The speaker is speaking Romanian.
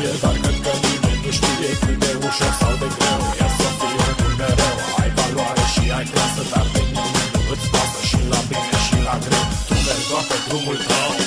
știe Dar cred că nimeni nu știe cât de ușor sau de greu E să fie un mereu Ai valoare și ai clasă Dar de nimeni nu îți pasă Și la bine și la greu. Tu mergi doar pe drumul tău.